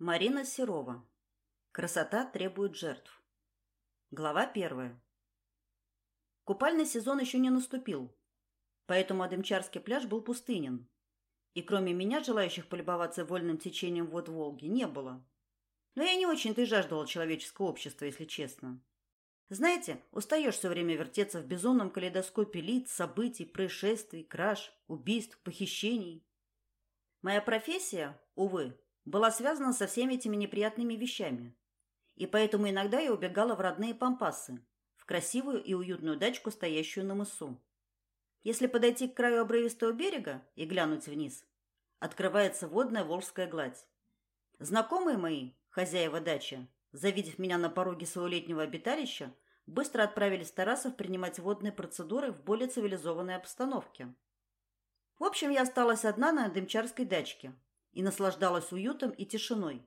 Марина Серова. Красота требует жертв. Глава первая. Купальный сезон еще не наступил, поэтому Адымчарский пляж был пустынен. И кроме меня, желающих полюбоваться вольным течением вод Волги, не было. Но я не очень-то и жаждала человеческого общества, если честно. Знаете, устаешь все время вертеться в безумном калейдоскопе лиц, событий, происшествий, краж, убийств, похищений. Моя профессия, увы, была связана со всеми этими неприятными вещами. И поэтому иногда я убегала в родные пампасы, в красивую и уютную дачку, стоящую на мысу. Если подойти к краю обрывистого берега и глянуть вниз, открывается водная Волжская гладь. Знакомые мои, хозяева дачи, завидев меня на пороге своего летнего обиталища, быстро отправились в Тарасов принимать водные процедуры в более цивилизованной обстановке. В общем, я осталась одна на дымчарской дачке, и наслаждалась уютом и тишиной,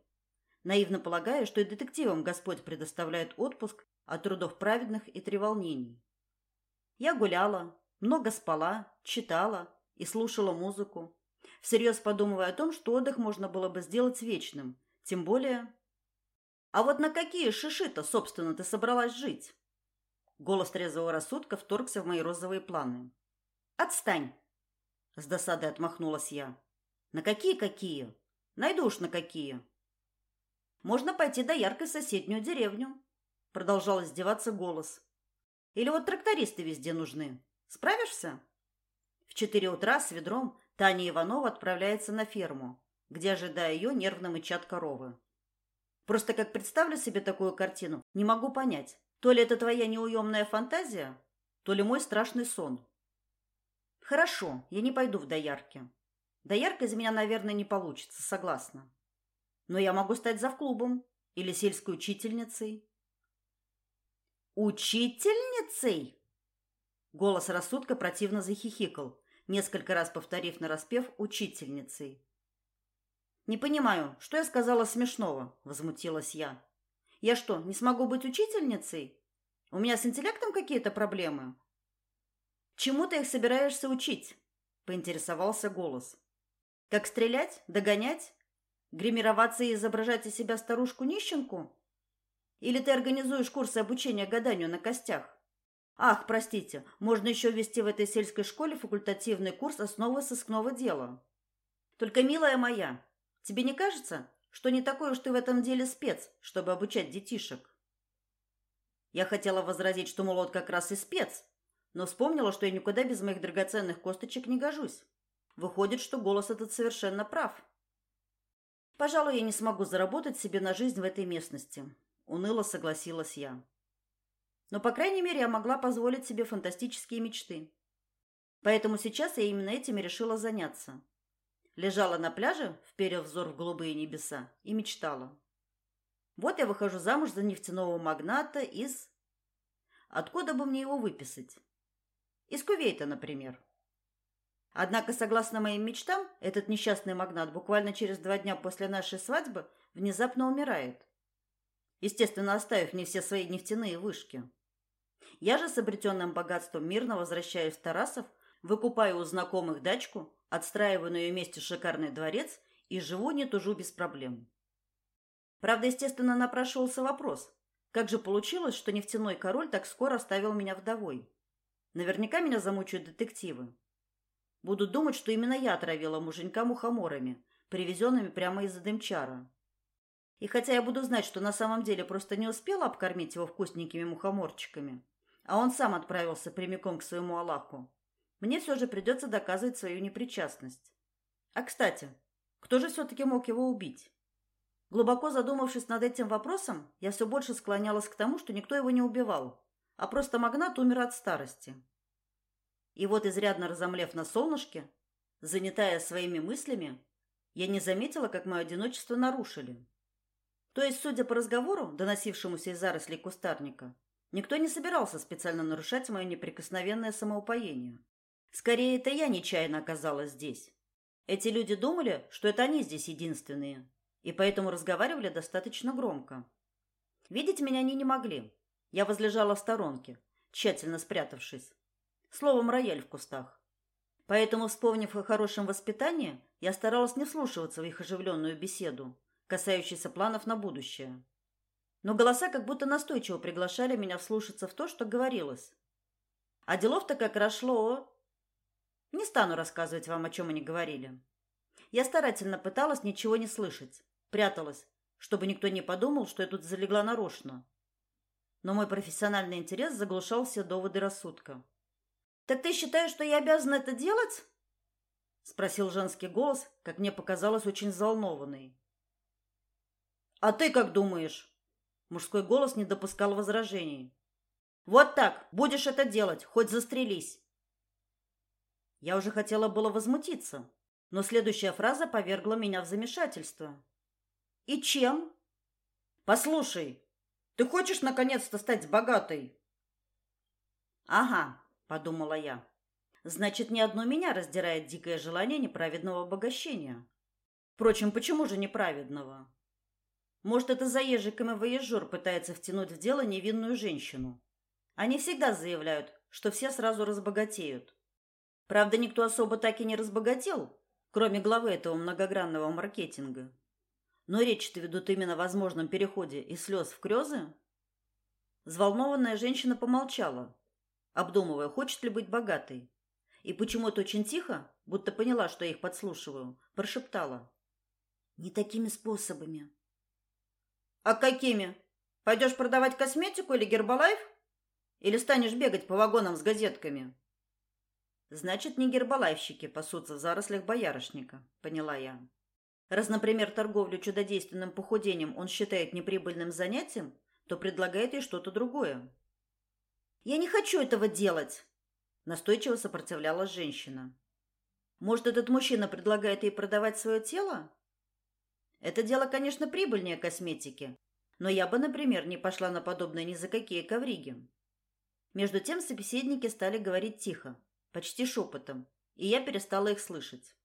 наивно полагая, что и детективам Господь предоставляет отпуск от трудов праведных и треволнений. Я гуляла, много спала, читала и слушала музыку, всерьез подумывая о том, что отдых можно было бы сделать вечным, тем более... А вот на какие шиши-то, собственно, ты собралась жить? Голос трезвого рассудка вторгся в мои розовые планы. «Отстань!» С досадой отмахнулась я. На какие-какие? Найду уж на какие. Можно пойти до яркой соседнюю деревню. Продолжал издеваться голос. Или вот трактористы везде нужны. Справишься? В четыре утра с ведром Таня Иванова отправляется на ферму, где, ожидая ее, нервно мычат коровы. Просто как представлю себе такую картину, не могу понять, то ли это твоя неуемная фантазия, то ли мой страшный сон. Хорошо, я не пойду в доярки. Доярка из меня, наверное, не получится, согласна. Но я могу стать завклубом или сельской учительницей. Учительницей? Голос рассудка противно захихикал, несколько раз повторив нараспев учительницей. Не понимаю, что я сказала смешного, возмутилась я. Я что, не смогу быть учительницей? У меня с интеллектом какие-то проблемы? Чему ты их собираешься учить? поинтересовался голос. Как стрелять? Догонять? Гримироваться и изображать из себя старушку-нищенку? Или ты организуешь курсы обучения гаданию на костях? Ах, простите, можно еще ввести в этой сельской школе факультативный курс основы сыскного дела. Только, милая моя, тебе не кажется, что не такой уж ты в этом деле спец, чтобы обучать детишек? Я хотела возразить, что, мол, как раз и спец, но вспомнила, что я никуда без моих драгоценных косточек не гожусь. Выходит, что голос этот совершенно прав. Пожалуй, я не смогу заработать себе на жизнь в этой местности, уныло согласилась я. Но по крайней мере, я могла позволить себе фантастические мечты. Поэтому сейчас я именно этим и решила заняться. Лежала на пляже, вперев взор в голубые небеса, и мечтала. Вот я выхожу замуж за нефтяного магната из Откуда бы мне его выписать? Из Кувейта, например. Однако, согласно моим мечтам, этот несчастный магнат буквально через два дня после нашей свадьбы внезапно умирает. Естественно, оставив мне все свои нефтяные вышки. Я же с обретенным богатством мирно возвращаюсь в Тарасов, выкупаю у знакомых дачку, отстраиваю на ее месте шикарный дворец и живу не тужу без проблем. Правда, естественно, напрашивался вопрос, как же получилось, что нефтяной король так скоро оставил меня вдовой? Наверняка меня замучают детективы. Будут думать, что именно я отравила муженька мухоморами, привезенными прямо из Дымчара. И хотя я буду знать, что на самом деле просто не успела обкормить его вкусненькими мухоморчиками, а он сам отправился прямиком к своему Аллаху, мне все же придется доказывать свою непричастность. А, кстати, кто же все-таки мог его убить? Глубоко задумавшись над этим вопросом, я все больше склонялась к тому, что никто его не убивал, а просто магнат умер от старости. И вот, изрядно разомлев на солнышке, занятая своими мыслями, я не заметила, как мое одиночество нарушили. То есть, судя по разговору, доносившемуся из зарослей кустарника, никто не собирался специально нарушать мое неприкосновенное самоупоение. Скорее, это я нечаянно оказалась здесь. Эти люди думали, что это они здесь единственные, и поэтому разговаривали достаточно громко. Видеть меня они не могли. Я возлежала в сторонке, тщательно спрятавшись. Словом, рояль в кустах. Поэтому, вспомнив о хорошем воспитании, я старалась не вслушиваться в их оживленную беседу, касающийся планов на будущее. Но голоса как будто настойчиво приглашали меня вслушаться в то, что говорилось. А делов-то как раз шло. Не стану рассказывать вам, о чем они говорили. Я старательно пыталась ничего не слышать, пряталась, чтобы никто не подумал, что я тут залегла нарочно. Но мой профессиональный интерес заглушал все доводы рассудка. «Так ты считаешь, что я обязана это делать?» Спросил женский голос, как мне показалось, очень взволнованный. «А ты как думаешь?» Мужской голос не допускал возражений. «Вот так, будешь это делать, хоть застрелись!» Я уже хотела было возмутиться, но следующая фраза повергла меня в замешательство. «И чем?» «Послушай, ты хочешь наконец-то стать богатой?» «Ага», — подумала я. «Значит, не одно меня раздирает дикое желание неправедного обогащения. Впрочем, почему же неправедного? Может, это заезжий камевояжер пытается втянуть в дело невинную женщину. Они всегда заявляют, что все сразу разбогатеют. Правда, никто особо так и не разбогател, кроме главы этого многогранного маркетинга. Но речь-то ведут именно о возможном переходе из слез в грезы. Взволнованная женщина помолчала, обдумывая, хочет ли быть богатой. И почему-то очень тихо, будто поняла, что я их подслушиваю, прошептала. «Не такими способами». «А какими? Пойдешь продавать косметику или гербалайф? Или станешь бегать по вагонам с газетками?» «Значит, не гербалайфщики пасутся в зарослях боярышника», — поняла я. Раз, например, торговлю чудодейственным похудением он считает неприбыльным занятием, то предлагает ей что-то другое. «Я не хочу этого делать!» Настойчиво сопротивлялась женщина. «Может, этот мужчина предлагает ей продавать свое тело?» «Это дело, конечно, прибыльнее косметики, но я бы, например, не пошла на подобное ни за какие ковриги». Между тем собеседники стали говорить тихо, почти шепотом, и я перестала их слышать.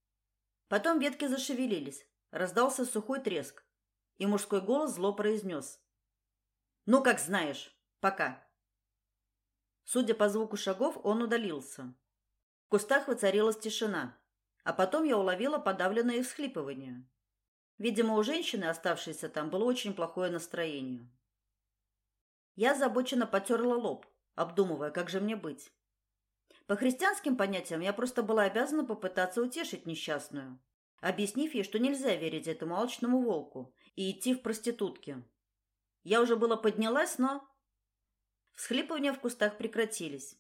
Потом ветки зашевелились, Раздался сухой треск, и мужской голос зло произнес. «Ну, как знаешь. Пока». Судя по звуку шагов, он удалился. В кустах воцарилась тишина, а потом я уловила подавленное всхлипывание. Видимо, у женщины, оставшейся там, было очень плохое настроение. Я озабоченно потерла лоб, обдумывая, как же мне быть. По христианским понятиям я просто была обязана попытаться утешить несчастную, объяснив ей, что нельзя верить этому алчному волку и идти в проститутки. Я уже было поднялась, но... Всхлипывания в кустах прекратились.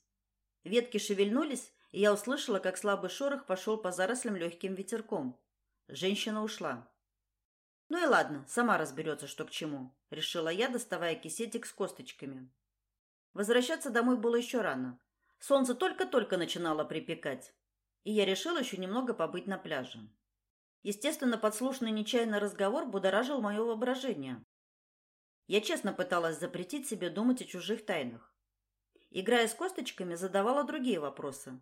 Ветки шевельнулись, и я услышала, как слабый шорох пошел по зарослям легким ветерком. Женщина ушла. «Ну и ладно, сама разберется, что к чему», — решила я, доставая кисетик с косточками. Возвращаться домой было еще рано. Солнце только-только начинало припекать, и я решила еще немного побыть на пляже. Естественно, подслушанный нечаянно разговор будоражил мое воображение. Я честно пыталась запретить себе думать о чужих тайнах. Играя с косточками, задавала другие вопросы.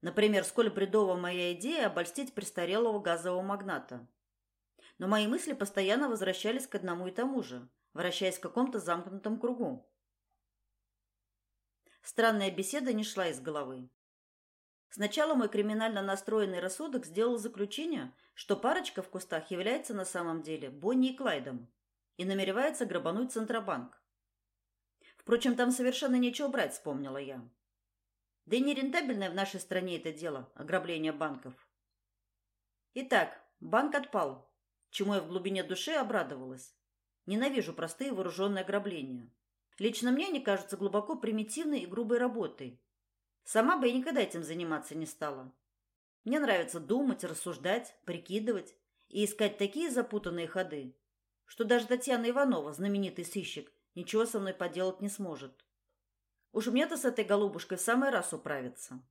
Например, сколь бредова моя идея обольстить престарелого газового магната. Но мои мысли постоянно возвращались к одному и тому же, вращаясь в каком-то замкнутом кругу. Странная беседа не шла из головы. Сначала мой криминально настроенный рассудок сделал заключение, что парочка в кустах является на самом деле Бонни и Клайдом и намеревается грабануть Центробанк. Впрочем, там совершенно нечего брать, вспомнила я. Да и нерентабельное в нашей стране это дело ограбление банков. Итак, банк отпал, чему я в глубине души обрадовалась. Ненавижу простые вооруженные ограбления. Лично мне они кажутся глубоко примитивной и грубой работой, Сама бы я никогда этим заниматься не стала. Мне нравится думать, рассуждать, прикидывать и искать такие запутанные ходы, что даже Татьяна Иванова, знаменитый сыщик, ничего со мной поделать не сможет. Уж мне-то с этой голубушкой в самый раз управиться.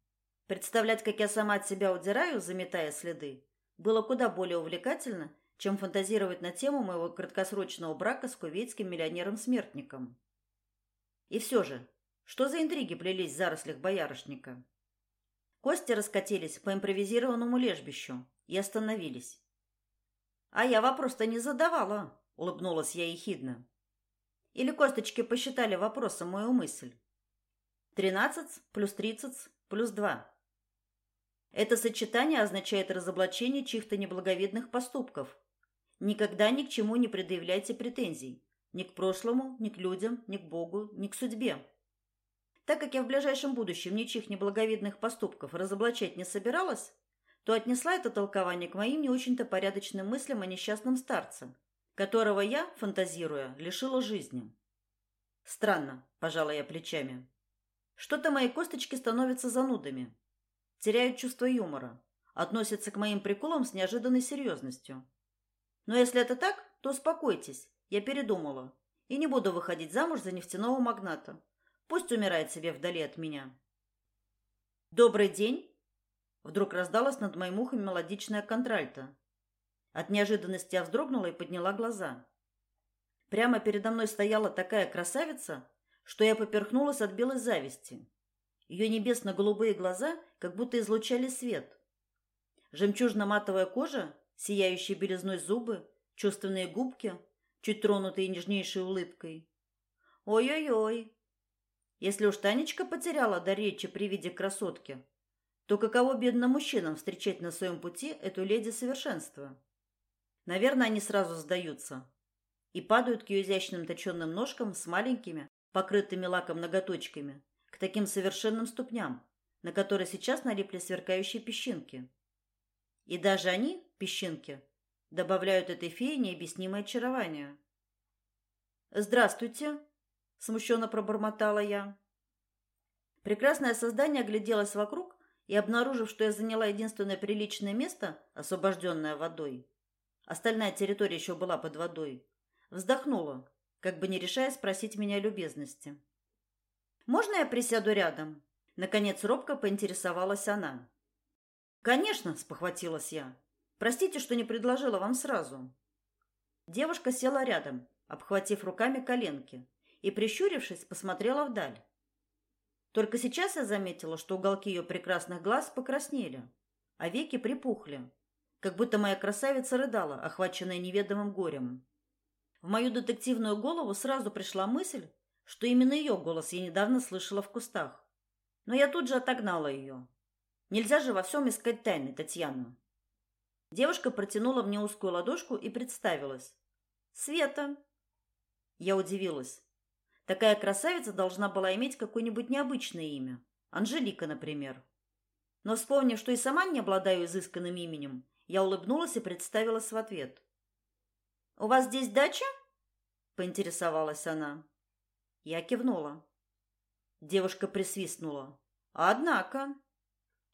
Представлять, как я сама от себя удираю, заметая следы, было куда более увлекательно, чем фантазировать на тему моего краткосрочного брака с кувейтским миллионером-смертником. И все же, что за интриги плелись в зарослях боярышника? Кости раскатились по импровизированному лежбищу и остановились. «А я вопрос-то не задавала», — улыбнулась я ехидно. «Или косточки посчитали вопросом мою мысль?» «Тринадцать плюс тридцать плюс два». Это сочетание означает разоблачение чьих-то неблаговидных поступков. Никогда ни к чему не предъявляйте претензий. Ни к прошлому, ни к людям, ни к Богу, ни к судьбе. Так как я в ближайшем будущем ничьих неблаговидных поступков разоблачать не собиралась, то отнесла это толкование к моим не очень-то порядочным мыслям о несчастном старце, которого я, фантазируя, лишила жизни. Странно, пожала я плечами. Что-то мои косточки становятся занудами, теряют чувство юмора, относятся к моим приколам с неожиданной серьезностью. Но если это так, то успокойтесь, я передумала и не буду выходить замуж за нефтяного магната. Пусть умирает себе вдали от меня. Добрый день, вдруг раздалось над моим ухом мелодичная контральта. От неожиданности я вздрогнула и подняла глаза. Прямо передо мной стояла такая красавица, что я поперхнулась от белой зависти. Ее небесно-голубые глаза как будто излучали свет. Жемчужно-матовая кожа, сияющие белизной зубы, чувственные губки, чуть тронутые нежнейшей улыбкой. Ой-ой-ой. Если уж Танечка потеряла до речи при виде красотки, то каково бедным мужчинам встречать на своем пути эту леди совершенства? Наверное, они сразу сдаются и падают к ее изящным точенным ножкам с маленькими, покрытыми лаком ноготочками, к таким совершенным ступням, на которые сейчас налипли сверкающие песчинки. И даже они, песчинки, добавляют этой фее необъяснимое очарование. «Здравствуйте», — смущенно пробормотала я. Прекрасное создание огляделось вокруг и, обнаружив, что я заняла единственное приличное место, освобожденное водой, остальная территория еще была под водой, вздохнула, как бы не решая спросить меня любезности. «Можно я присяду рядом?» Наконец робко поинтересовалась она. «Конечно», — спохватилась я. «Простите, что не предложила вам сразу». Девушка села рядом, обхватив руками коленки, и, прищурившись, посмотрела вдаль. Только сейчас я заметила, что уголки ее прекрасных глаз покраснели, а веки припухли, как будто моя красавица рыдала, охваченная неведомым горем. В мою детективную голову сразу пришла мысль, что именно ее голос я недавно слышала в кустах. Но я тут же отогнала ее. Нельзя же во всем искать тайны, Татьяна. Девушка протянула мне узкую ладошку и представилась. Света. Я удивилась. Такая красавица должна была иметь какое-нибудь необычное имя. Анжелика, например. Но вспомнив, что и сама не обладаю изысканным именем, я улыбнулась и представилась в ответ. «У вас здесь дача?» – поинтересовалась она. Я кивнула. Девушка присвистнула. «Однако...»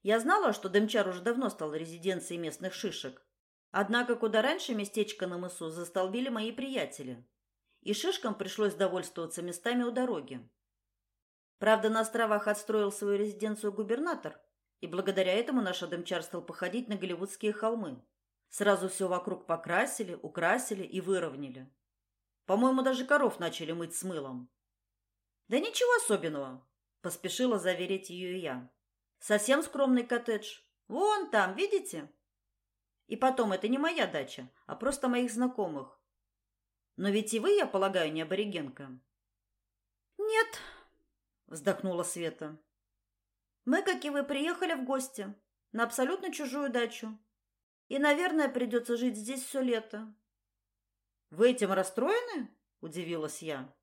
Я знала, что Дымчар уже давно стал резиденцией местных шишек. Однако куда раньше местечко на мысу застолбили мои приятели и шишкам пришлось довольствоваться местами у дороги. Правда, на островах отстроил свою резиденцию губернатор, и благодаря этому наш Адамчар стал походить на голливудские холмы. Сразу все вокруг покрасили, украсили и выровняли. По-моему, даже коров начали мыть с мылом. Да ничего особенного, поспешила заверить ее я. Совсем скромный коттедж. Вон там, видите? И потом, это не моя дача, а просто моих знакомых. Но ведь и вы, я полагаю, не аборигенка. Нет, вздохнула Света. Мы, как и вы, приехали в гости на абсолютно чужую дачу. И, наверное, придется жить здесь все лето. Вы этим расстроены? удивилась я.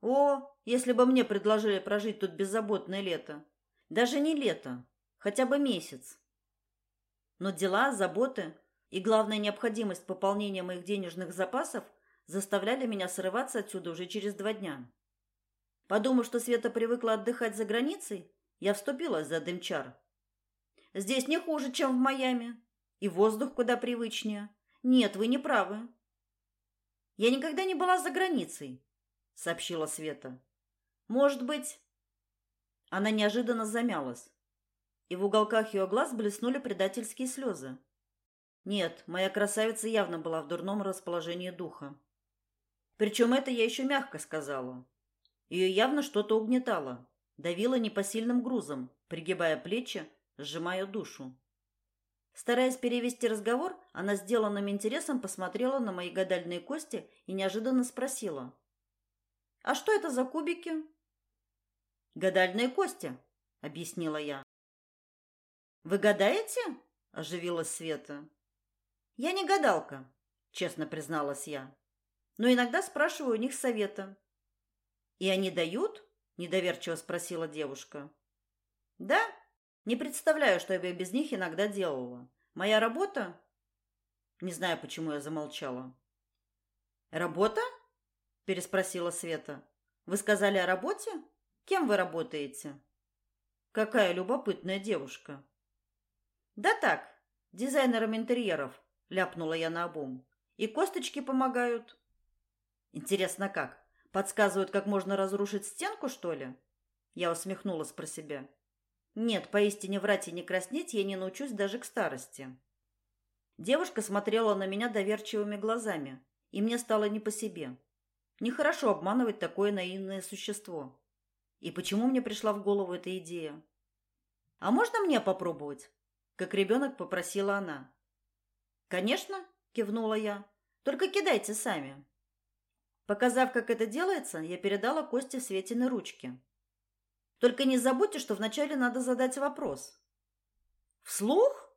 О, если бы мне предложили прожить тут беззаботное лето. Даже не лето, хотя бы месяц. Но дела, заботы и главная необходимость пополнения моих денежных запасов заставляли меня срываться отсюда уже через два дня. Подумав, что Света привыкла отдыхать за границей, я вступилась за дымчар. Здесь не хуже, чем в Майами, и воздух куда привычнее. Нет, вы не правы. Я никогда не была за границей, сообщила Света. Может быть, она неожиданно замялась, и в уголках ее глаз блеснули предательские слезы. Нет, моя красавица явно была в дурном расположении духа. Причем это я еще мягко сказала. Ее явно что-то угнетало, давило непосильным грузом, пригибая плечи, сжимая душу. Стараясь перевести разговор, она сделанным интересом посмотрела на мои гадальные кости и неожиданно спросила: "А что это за кубики?" "Гадальные кости", объяснила я. "Вы гадаете?" оживилась Света. "Я не гадалка", честно призналась я. Но иногда спрашиваю у них совета. И они дают? Недоверчиво спросила девушка. Да, не представляю, что я бы без них иногда делала. Моя работа? Не знаю, почему я замолчала. Работа? переспросила Света. Вы сказали о работе? Кем вы работаете? Какая любопытная девушка. Да так, дизайнером интерьеров, ляпнула я на обум. И косточки помогают. Интересно как? Подсказывают, как можно разрушить стенку, что ли? Я усмехнулась про себя. Нет, поистине врать и не краснеть я не научусь даже к старости. Девушка смотрела на меня доверчивыми глазами, и мне стало не по себе. Нехорошо обманывать такое наивное существо. И почему мне пришла в голову эта идея? А можно мне попробовать? Как ребенок попросила она. Конечно, кивнула я. Только кидайте сами. Показав, как это делается, я передала Косте Светины ручки. Только не забудьте, что вначале надо задать вопрос. Вслух?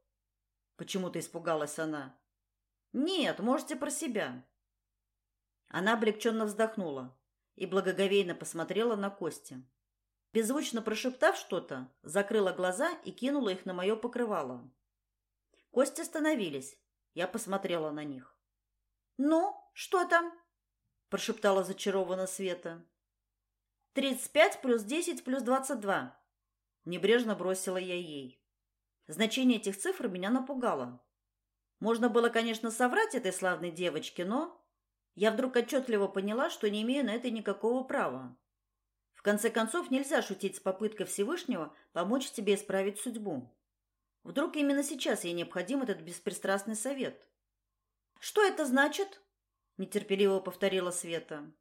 Почему-то испугалась она. Нет, можете про себя. Она облегченно вздохнула и благоговейно посмотрела на Кости. Беззвучно прошептав что-то, закрыла глаза и кинула их на мое покрывало. Кости остановились. Я посмотрела на них. «Ну, что там?» – прошептала зачарованно Света. «Тридцать пять плюс десять плюс двадцать два». Небрежно бросила я ей. Значение этих цифр меня напугало. Можно было, конечно, соврать этой славной девочке, но я вдруг отчетливо поняла, что не имею на это никакого права. В конце концов, нельзя шутить с попыткой Всевышнего помочь тебе исправить судьбу. Вдруг именно сейчас ей необходим этот беспристрастный совет. Что это значит? Нетерпеливо повторила Света.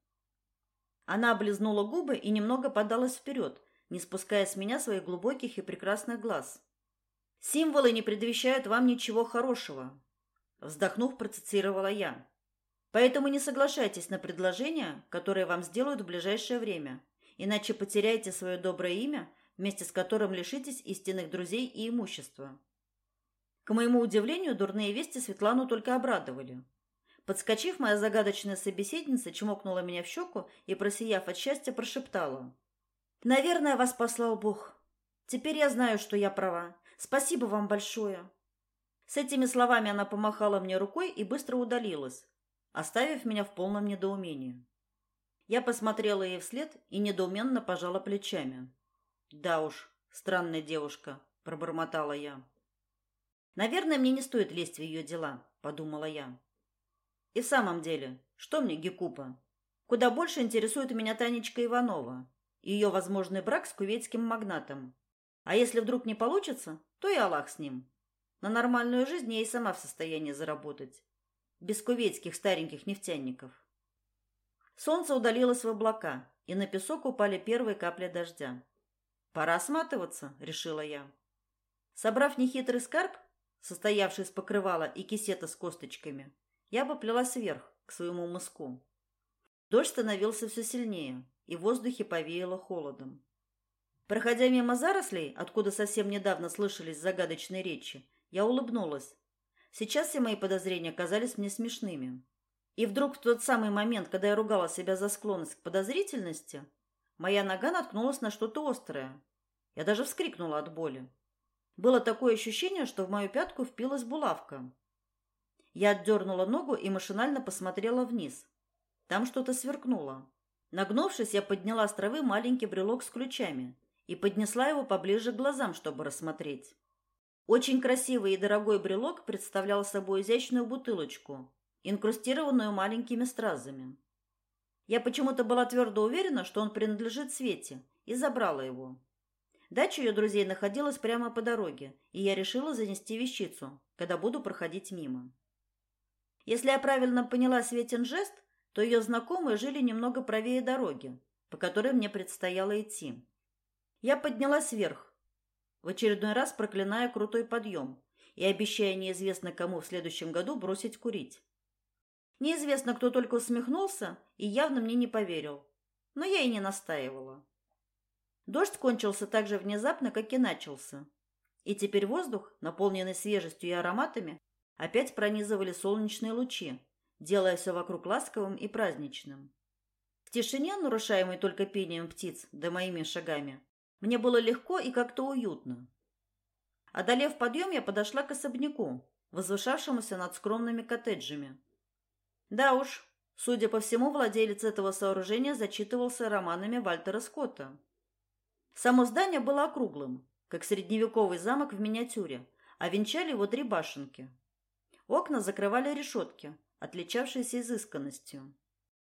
Она облизнула губы и немного подалась вперед, не спуская с меня своих глубоких и прекрасных глаз. Символы не предвещают вам ничего хорошего, вздохнув, процитировала я. Поэтому не соглашайтесь на предложение, которое вам сделают в ближайшее время, иначе потеряете свое доброе имя, вместе с которым лишитесь истинных друзей и имущества. К моему удивлению, дурные вести Светлану только обрадовали. Подскочив, моя загадочная собеседница чмокнула меня в щеку и, просияв от счастья, прошептала. «Наверное, вас послал Бог. Теперь я знаю, что я права. Спасибо вам большое». С этими словами она помахала мне рукой и быстро удалилась, оставив меня в полном недоумении. Я посмотрела ей вслед и недоуменно пожала плечами. «Да уж, странная девушка», — пробормотала я. «Наверное, мне не стоит лезть в ее дела», — подумала я. «И в самом деле, что мне Гекупа? Куда больше интересует меня Танечка Иванова ее возможный брак с кувейтским магнатом. А если вдруг не получится, то и Аллах с ним. На нормальную жизнь я и сама в состоянии заработать без кувейтских стареньких нефтяников. Солнце удалилось в облака, и на песок упали первые капли дождя. Пора сматываться, решила я. Собрав нехитрый скарб, состоявший из покрывала и кисета с косточками, я поплелась вверх, к своему мыску. Дождь становился все сильнее, и в воздухе повеяло холодом. Проходя мимо зарослей, откуда совсем недавно слышались загадочные речи, я улыбнулась, Сейчас все мои подозрения казались мне смешными. И вдруг в тот самый момент, когда я ругала себя за склонность к подозрительности, моя нога наткнулась на что-то острое. Я даже вскрикнула от боли. Было такое ощущение, что в мою пятку впилась булавка. Я отдернула ногу и машинально посмотрела вниз. Там что-то сверкнуло. Нагнувшись, я подняла с травы маленький брелок с ключами и поднесла его поближе к глазам, чтобы рассмотреть. Очень красивый и дорогой брелок представлял собой изящную бутылочку, инкрустированную маленькими стразами. Я почему-то была твердо уверена, что он принадлежит Свете, и забрала его. Дача ее друзей находилась прямо по дороге, и я решила занести вещицу, когда буду проходить мимо. Если я правильно поняла Светин жест, то ее знакомые жили немного правее дороги, по которой мне предстояло идти. Я поднялась вверх, в очередной раз проклиная крутой подъем и обещая неизвестно кому в следующем году бросить курить. Неизвестно, кто только усмехнулся и явно мне не поверил, но я и не настаивала. Дождь кончился так же внезапно, как и начался. И теперь воздух, наполненный свежестью и ароматами, опять пронизывали солнечные лучи, делая все вокруг ласковым и праздничным. В тишине, нарушаемой только пением птиц да моими шагами, мне было легко и как-то уютно. Одолев подъем, я подошла к особняку, возвышавшемуся над скромными коттеджами. Да уж, судя по всему, владелец этого сооружения зачитывался романами Вальтера Скотта. Само здание было округлым, как средневековый замок в миниатюре, а венчали его три башенки. Окна закрывали решетки, отличавшиеся изысканностью.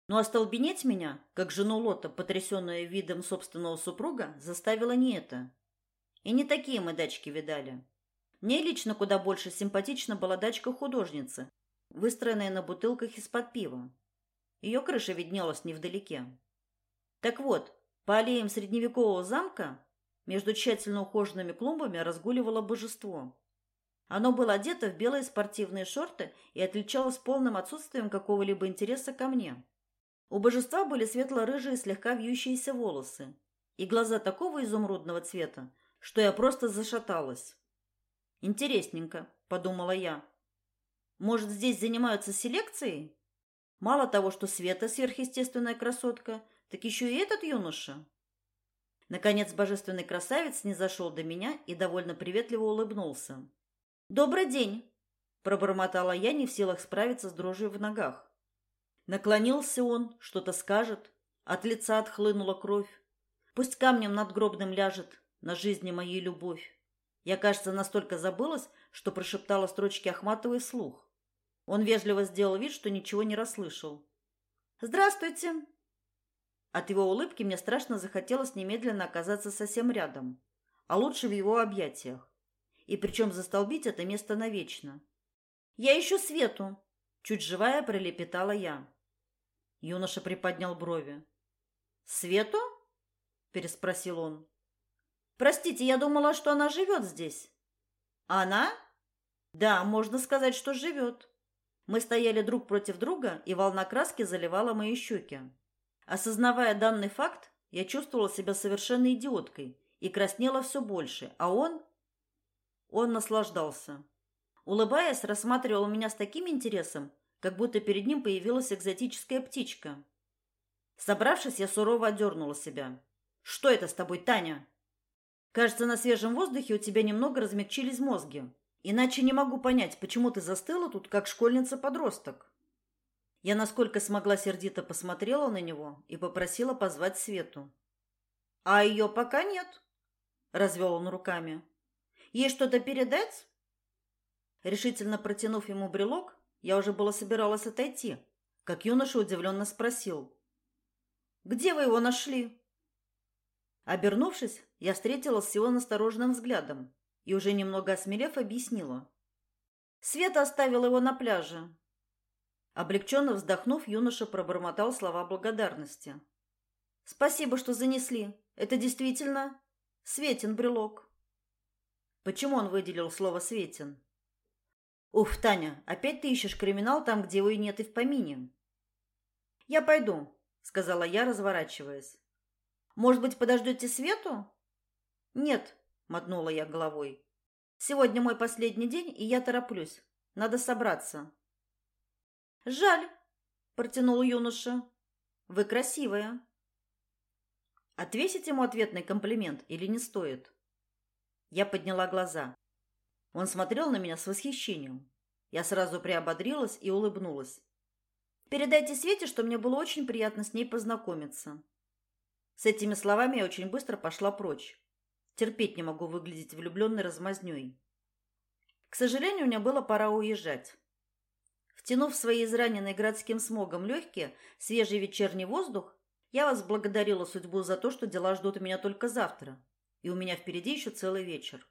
Но остолбенеть меня, как жену Лота, потрясенную видом собственного супруга, заставило не это. И не такие мы дачки видали. Мне лично куда больше симпатична была дачка художницы, выстроенная на бутылках из-под пива. Ее крыша виднелась невдалеке. Так вот, по аллеям средневекового замка между тщательно ухоженными клумбами разгуливало божество. Оно было одето в белые спортивные шорты и отличалось полным отсутствием какого-либо интереса ко мне. У божества были светло-рыжие слегка вьющиеся волосы и глаза такого изумрудного цвета, что я просто зашаталась. Интересненько, подумала я. Может, здесь занимаются селекцией? Мало того, что Света сверхъестественная красотка, так еще и этот юноша. Наконец божественный красавец не зашел до меня и довольно приветливо улыбнулся. «Добрый день!» – пробормотала я, не в силах справиться с дрожью в ногах. Наклонился он, что-то скажет, от лица отхлынула кровь. Пусть камнем надгробным ляжет на жизни моей любовь. Я, кажется, настолько забылась, что прошептала строчки Ахматовой вслух. Он вежливо сделал вид, что ничего не расслышал. «Здравствуйте!» От его улыбки мне страшно захотелось немедленно оказаться совсем рядом, а лучше в его объятиях. И причем застолбить это место навечно. «Я ищу Свету!» Чуть живая пролепетала я. Юноша приподнял брови. «Свету?» – переспросил он. «Простите, я думала, что она живет здесь». «Она?» «Да, можно сказать, что живет». Мы стояли друг против друга, и волна краски заливала мои щеки. Осознавая данный факт, я чувствовала себя совершенно идиоткой и краснела все больше, а он... Он наслаждался. Улыбаясь, рассматривал меня с таким интересом, как будто перед ним появилась экзотическая птичка. Собравшись, я сурово отдернула себя. «Что это с тобой, Таня?» «Кажется, на свежем воздухе у тебя немного размягчились мозги. Иначе не могу понять, почему ты застыла тут, как школьница-подросток». Я насколько смогла сердито посмотрела на него и попросила позвать Свету. «А ее пока нет», — развел он руками. «Ей что-то передать?» Решительно протянув ему брелок, я уже было собиралась отойти, как юноша удивленно спросил. «Где вы его нашли?» Обернувшись, я встретилась с его настороженным взглядом и, уже немного осмелев, объяснила. «Света оставила его на пляже. Облегченно вздохнув, юноша пробормотал слова благодарности. «Спасибо, что занесли. Это действительно Светин брелок». Почему он выделил слово «Светин»? «Уф, Таня, опять ты ищешь криминал там, где его и нет и в помине». «Я пойду», — сказала я, разворачиваясь. «Может быть, подождете Свету?» «Нет», — мотнула я головой. «Сегодня мой последний день, и я тороплюсь. Надо собраться. Жаль, протянул юноша. Вы красивая. Отвесить ему ответный комплимент или не стоит? Я подняла глаза. Он смотрел на меня с восхищением. Я сразу приободрилась и улыбнулась. Передайте Свете, что мне было очень приятно с ней познакомиться. С этими словами я очень быстро пошла прочь. Терпеть не могу выглядеть влюбленной размазнёй. К сожалению, мне было пора уезжать. Втянув свои израненные городским смогом легкие, свежий вечерний воздух, я вас благодарила судьбу за то, что дела ждут меня только завтра, и у меня впереди еще целый вечер.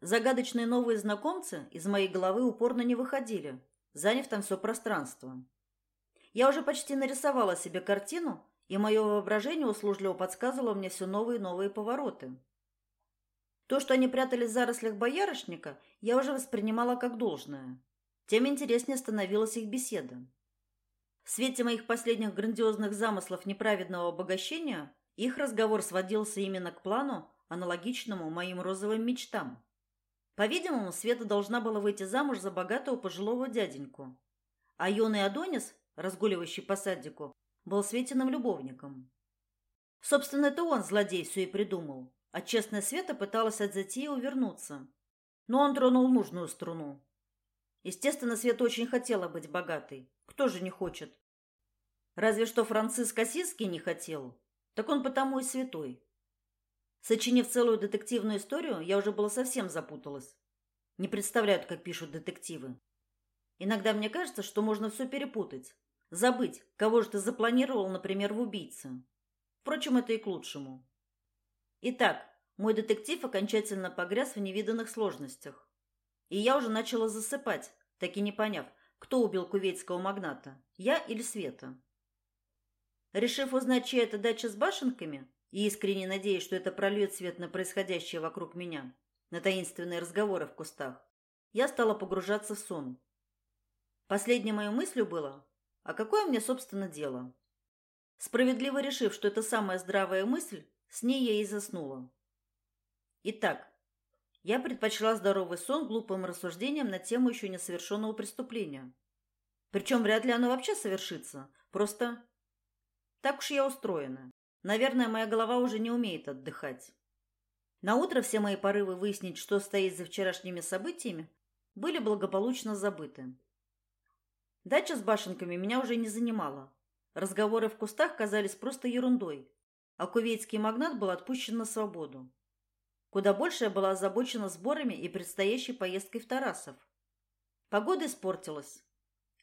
Загадочные новые знакомцы из моей головы упорно не выходили, заняв там все пространство. Я уже почти нарисовала себе картину, и мое воображение услужливо подсказывало мне все новые и новые повороты. То, что они прятались в зарослях боярышника, я уже воспринимала как должное тем интереснее становилась их беседа. В свете моих последних грандиозных замыслов неправедного обогащения их разговор сводился именно к плану, аналогичному моим розовым мечтам. По-видимому, Света должна была выйти замуж за богатого пожилого дяденьку. А юный Адонис, разгуливающий по садику, был Светиным любовником. Собственно, это он, злодей, все и придумал. А честная Света пыталась от затеи увернуться. Но он тронул нужную струну. Естественно, Света очень хотела быть богатой. Кто же не хочет? Разве что Франциск Осиский не хотел. Так он потому и святой. Сочинив целую детективную историю, я уже была совсем запуталась. Не представляют, как пишут детективы. Иногда мне кажется, что можно все перепутать. Забыть, кого же ты запланировал, например, в убийце. Впрочем, это и к лучшему. Итак, мой детектив окончательно погряз в невиданных сложностях. И я уже начала засыпать, так и не поняв, кто убил кувейтского магната, я или Света. Решив узнать, чья это дача с башенками, и искренне надеясь, что это прольет свет на происходящее вокруг меня, на таинственные разговоры в кустах, я стала погружаться в сон. Последней моей мыслью было, а какое мне, собственно, дело? Справедливо решив, что это самая здравая мысль, с ней я и заснула. Итак, я предпочла здоровый сон глупым рассуждениям на тему еще несовершенного преступления. Причем вряд ли оно вообще совершится. Просто так уж я устроена. Наверное, моя голова уже не умеет отдыхать. На утро все мои порывы выяснить, что стоит за вчерашними событиями, были благополучно забыты. Дача с башенками меня уже не занимала. Разговоры в кустах казались просто ерундой, а кувейтский магнат был отпущен на свободу. Куда больше я была озабочена сборами и предстоящей поездкой в Тарасов. Погода испортилась.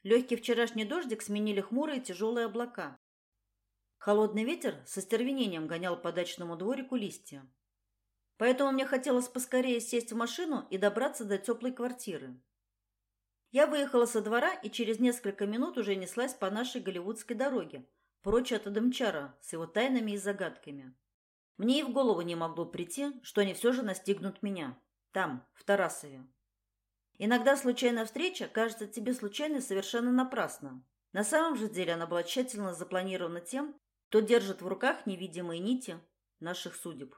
Легкий вчерашний дождик сменили хмурые тяжелые облака. Холодный ветер со стервенением гонял по дачному дворику листья. Поэтому мне хотелось поскорее сесть в машину и добраться до теплой квартиры. Я выехала со двора и через несколько минут уже неслась по нашей голливудской дороге, прочь от Адамчара с его тайнами и загадками. Мне и в голову не могло прийти, что они все же настигнут меня. Там, в Тарасове. Иногда случайная встреча кажется тебе случайной совершенно напрасно. На самом же деле она была тщательно запланирована тем, кто держит в руках невидимые нити наших судеб.